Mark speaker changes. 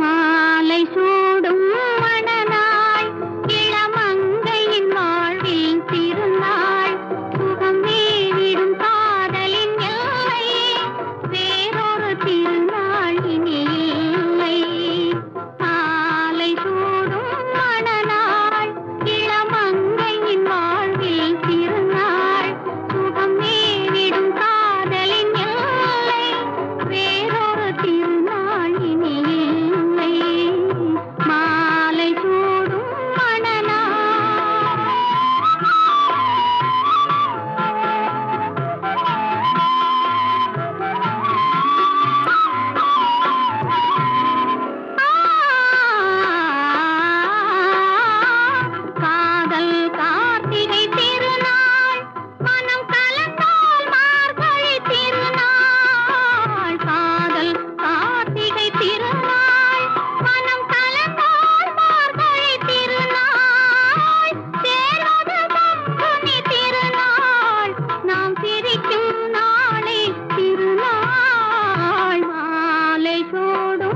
Speaker 1: மா ನೋಡು